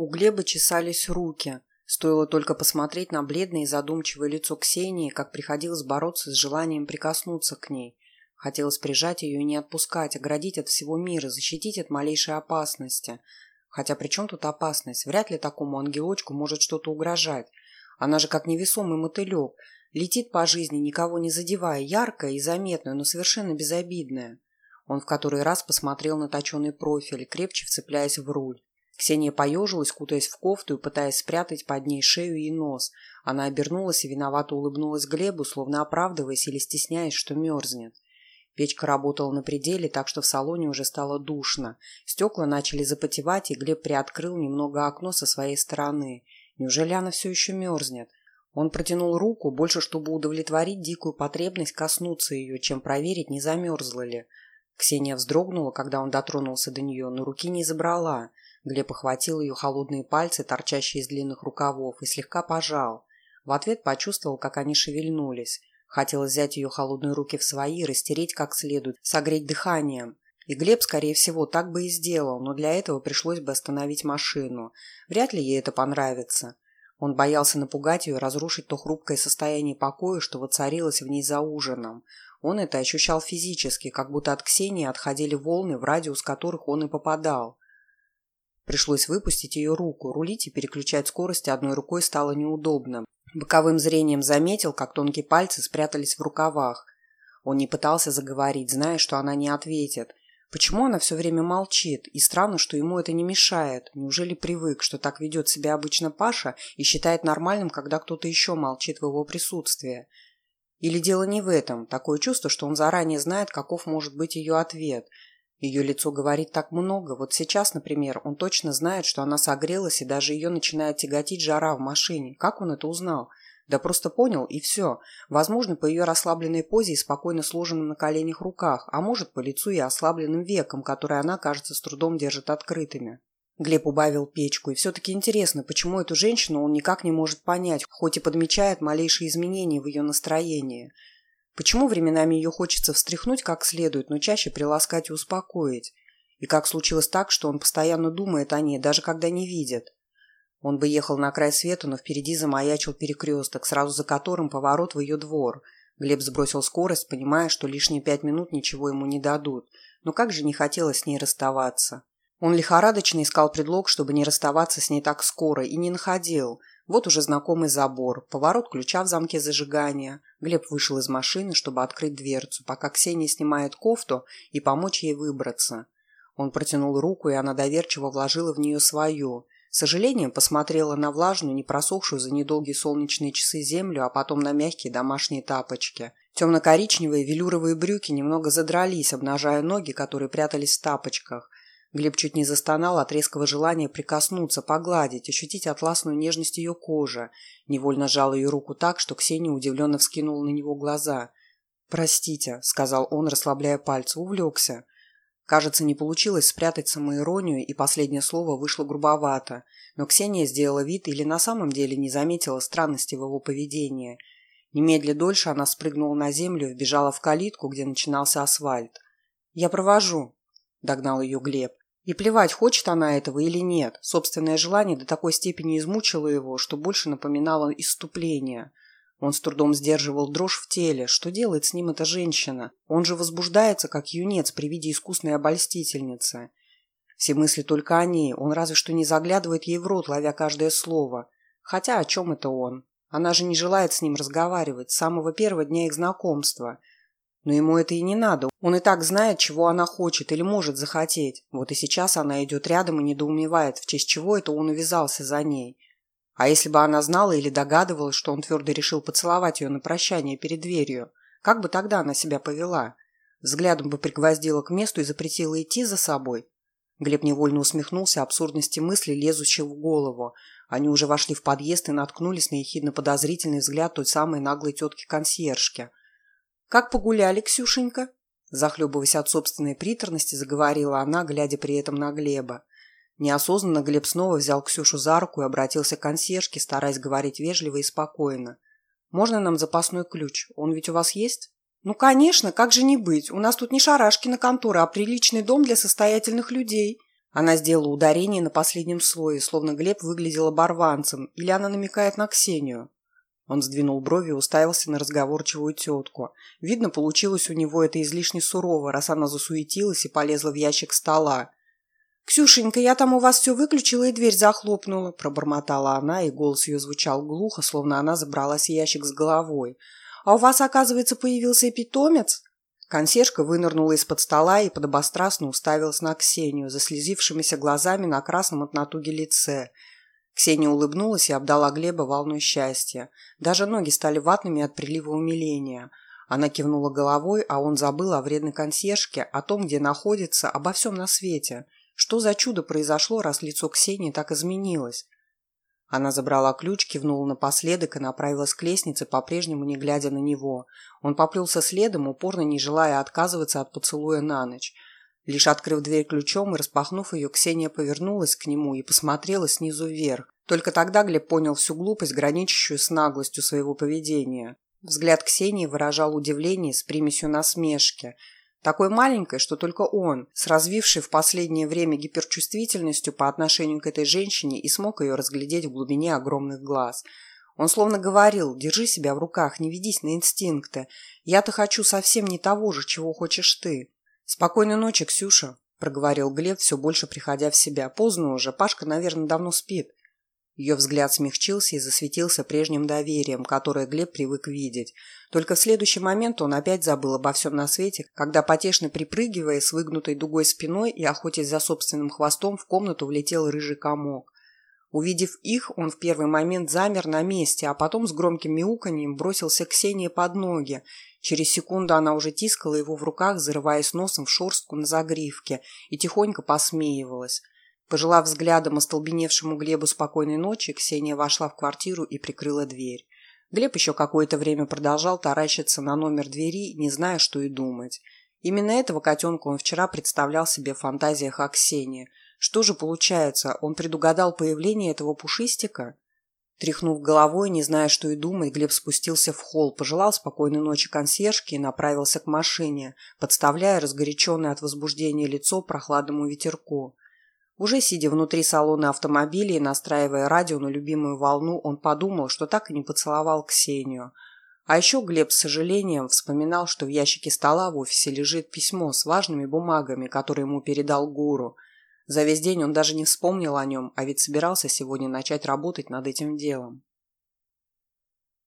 У Глеба чесались руки. Стоило только посмотреть на бледное и задумчивое лицо Ксении, как приходилось бороться с желанием прикоснуться к ней. Хотелось прижать ее и не отпускать, оградить от всего мира, защитить от малейшей опасности. Хотя при чем тут опасность? Вряд ли такому ангелочку может что-то угрожать. Она же как невесомый мотылек. Летит по жизни, никого не задевая, яркая и заметная, но совершенно безобидная. Он в который раз посмотрел на точеный профиль, крепче вцепляясь в руль. Ксения поежилась, кутаясь в кофту и пытаясь спрятать под ней шею и нос. Она обернулась и виновато улыбнулась Глебу, словно оправдываясь или стесняясь, что мерзнет. Печка работала на пределе, так что в салоне уже стало душно. Стекла начали запотевать, и Глеб приоткрыл немного окно со своей стороны. Неужели она все еще мерзнет? Он протянул руку, больше чтобы удовлетворить дикую потребность коснуться ее, чем проверить, не замерзла ли. Ксения вздрогнула, когда он дотронулся до нее, но руки не забрала. Глеб охватил ее холодные пальцы, торчащие из длинных рукавов, и слегка пожал. В ответ почувствовал, как они шевельнулись. Хотелось взять ее холодные руки в свои, растереть как следует, согреть дыханием. И Глеб, скорее всего, так бы и сделал, но для этого пришлось бы остановить машину. Вряд ли ей это понравится. Он боялся напугать ее, разрушить то хрупкое состояние покоя, что воцарилось в ней за ужином. Он это ощущал физически, как будто от Ксении отходили волны, в радиус которых он и попадал. Пришлось выпустить ее руку. Рулить и переключать скорости одной рукой стало неудобно. Боковым зрением заметил, как тонкие пальцы спрятались в рукавах. Он не пытался заговорить, зная, что она не ответит. Почему она все время молчит? И странно, что ему это не мешает. Неужели привык, что так ведет себя обычно Паша и считает нормальным, когда кто-то еще молчит в его присутствии? Или дело не в этом? Такое чувство, что он заранее знает, каков может быть ее ответ – ее лицо говорит так много. Вот сейчас, например, он точно знает, что она согрелась, и даже ее начинает тяготить жара в машине. Как он это узнал? Да просто понял, и все. Возможно, по ее расслабленной позе и спокойно сложенным на коленях руках, а может, по лицу и ослабленным векам, которые она, кажется, с трудом держит открытыми. Глеб убавил печку, и все-таки интересно, почему эту женщину он никак не может понять, хоть и подмечает малейшие изменения в ее настроении – Почему временами ее хочется встряхнуть как следует, но чаще приласкать и успокоить? И как случилось так, что он постоянно думает о ней, даже когда не видит? Он бы ехал на край света, но впереди замаячил перекресток, сразу за которым поворот в ее двор. Глеб сбросил скорость, понимая, что лишние пять минут ничего ему не дадут. Но как же не хотелось с ней расставаться. Он лихорадочно искал предлог, чтобы не расставаться с ней так скоро, и не находил. Вот уже знакомый забор, поворот ключа в замке зажигания. Глеб вышел из машины, чтобы открыть дверцу, пока Ксения снимает кофту и помочь ей выбраться. Он протянул руку, и она доверчиво вложила в нее свою. С сожалением посмотрела на влажную, не просохшую за недолгие солнечные часы землю, а потом на мягкие домашние тапочки. Темно-коричневые велюровые брюки немного задрались, обнажая ноги, которые прятались в тапочках. Глеб чуть не застонал от резкого желания прикоснуться, погладить, ощутить атласную нежность ее кожи. Невольно сжал ее руку так, что Ксения удивленно вскинула на него глаза. «Простите», — сказал он, расслабляя пальцы, увлекся. Кажется, не получилось спрятать самоиронию, и последнее слово вышло грубовато. Но Ксения сделала вид или на самом деле не заметила странности в его поведении. Немедля дольше она спрыгнула на землю и вбежала в калитку, где начинался асфальт. «Я провожу», — догнал ее Глеб. И плевать, хочет она этого или нет. Собственное желание до такой степени измучило его, что больше напоминало иступление. Он с трудом сдерживал дрожь в теле. Что делает с ним эта женщина? Он же возбуждается, как юнец при виде искусной обольстительницы. Все мысли только о ней. Он разве что не заглядывает ей в рот, ловя каждое слово. Хотя о чем это он? Она же не желает с ним разговаривать с самого первого дня их знакомства – но ему это и не надо. Он и так знает, чего она хочет или может захотеть. Вот и сейчас она идет рядом и недоумевает, в честь чего это он увязался за ней. А если бы она знала или догадывалась, что он твердо решил поцеловать ее на прощание перед дверью, как бы тогда она себя повела? Взглядом бы пригвоздила к месту и запретила идти за собой? Глеб невольно усмехнулся абсурдности мысли, лезущей в голову. Они уже вошли в подъезд и наткнулись на ехидно-подозрительный взгляд той самой наглой тетки-консьержки – «Как погуляли, Ксюшенька?» Захлебываясь от собственной приторности, заговорила она, глядя при этом на Глеба. Неосознанно Глеб снова взял Ксюшу за руку и обратился к консьержке, стараясь говорить вежливо и спокойно. «Можно нам запасной ключ? Он ведь у вас есть?» «Ну, конечно, как же не быть? У нас тут не Шарашкина контора, а приличный дом для состоятельных людей», Она сделала ударение на последнем слое, словно Глеб выглядел оборванцем, или она намекает на Ксению. Он сдвинул брови и уставился на разговорчивую тетку. Видно, получилось у него это излишне сурово, раз она засуетилась и полезла в ящик стола. «Ксюшенька, я там у вас все выключила и дверь захлопнула», – пробормотала она, и голос ее звучал глухо, словно она забралась в ящик с головой. «А у вас, оказывается, появился и питомец?» Консьержка вынырнула из-под стола и подобострастно уставилась на Ксению, заслезившимися глазами на красном от натуги лице – Ксения улыбнулась и обдала Глеба волной счастья. Даже ноги стали ватными от прилива умиления. Она кивнула головой, а он забыл о вредной консьержке, о том, где находится, обо всем на свете. Что за чудо произошло, раз лицо Ксении так изменилось? Она забрала ключ, кивнула напоследок и направилась к лестнице, по-прежнему не глядя на него. Он поплелся следом, упорно не желая отказываться от поцелуя на ночь. Лишь открыв дверь ключом и распахнув ее, Ксения повернулась к нему и посмотрела снизу вверх. Только тогда Глеб понял всю глупость, граничащую с наглостью своего поведения. Взгляд Ксении выражал удивление с примесью насмешки. Такой маленькой, что только он, с развившей в последнее время гиперчувствительностью по отношению к этой женщине и смог ее разглядеть в глубине огромных глаз. Он словно говорил «Держи себя в руках, не ведись на инстинкты. Я-то хочу совсем не того же, чего хочешь ты». «Спокойной ночи, Ксюша», – проговорил Глеб, все больше приходя в себя. «Поздно уже, Пашка, наверное, давно спит». Ее взгляд смягчился и засветился прежним доверием, которое Глеб привык видеть. Только в следующий момент он опять забыл обо всем на свете, когда, потешно припрыгивая с выгнутой дугой спиной и охотясь за собственным хвостом, в комнату влетел рыжий комок. Увидев их, он в первый момент замер на месте, а потом с громким мяуканьем бросился к Ксении под ноги Через секунду она уже тискала его в руках, зарываясь носом в шорстку на загривке, и тихонько посмеивалась. Пожелав взглядом остолбеневшему Глебу спокойной ночи, Ксения вошла в квартиру и прикрыла дверь. Глеб еще какое-то время продолжал таращиться на номер двери, не зная, что и думать. Именно этого котенка он вчера представлял себе в фантазиях о Ксении. Что же получается, он предугадал появление этого пушистика? Тряхнув головой, не зная, что и думать, Глеб спустился в холл, пожелал спокойной ночи консьержке и направился к машине, подставляя разгоряченное от возбуждения лицо прохладному ветерку. Уже сидя внутри салона автомобиля и настраивая радио на любимую волну, он подумал, что так и не поцеловал Ксению. А еще Глеб с сожалением вспоминал, что в ящике стола в офисе лежит письмо с важными бумагами, которые ему передал гуру – за весь день он даже не вспомнил о нем, а ведь собирался сегодня начать работать над этим делом.